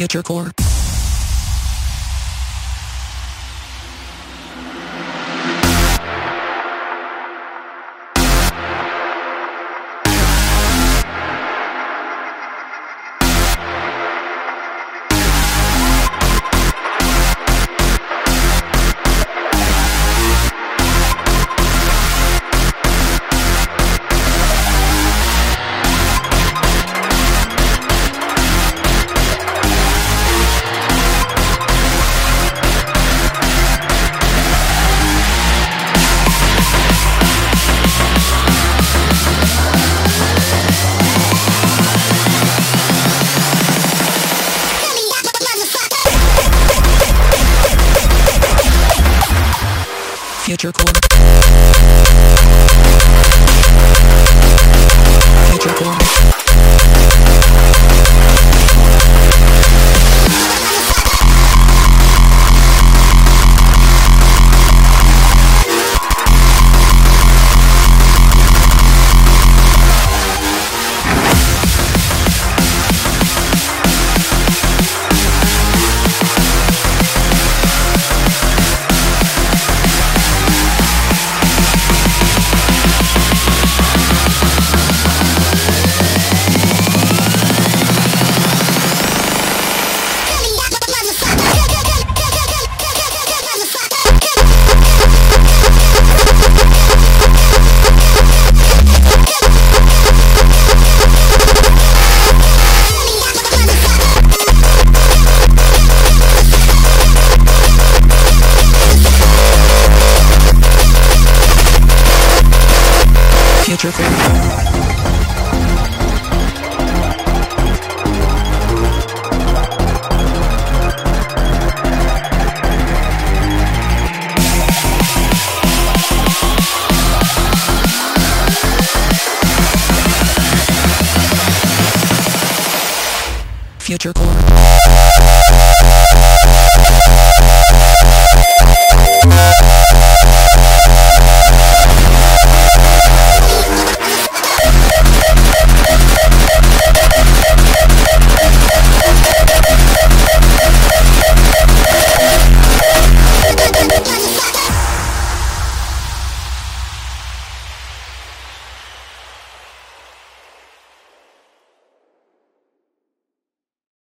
Future Core. Future Core. Future Core. Future Core. Future Core.